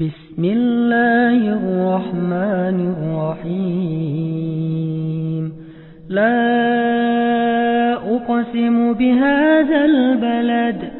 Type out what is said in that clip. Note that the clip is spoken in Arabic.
بسم الله الرحمن الرحيم. لا أقسم بهذا البلد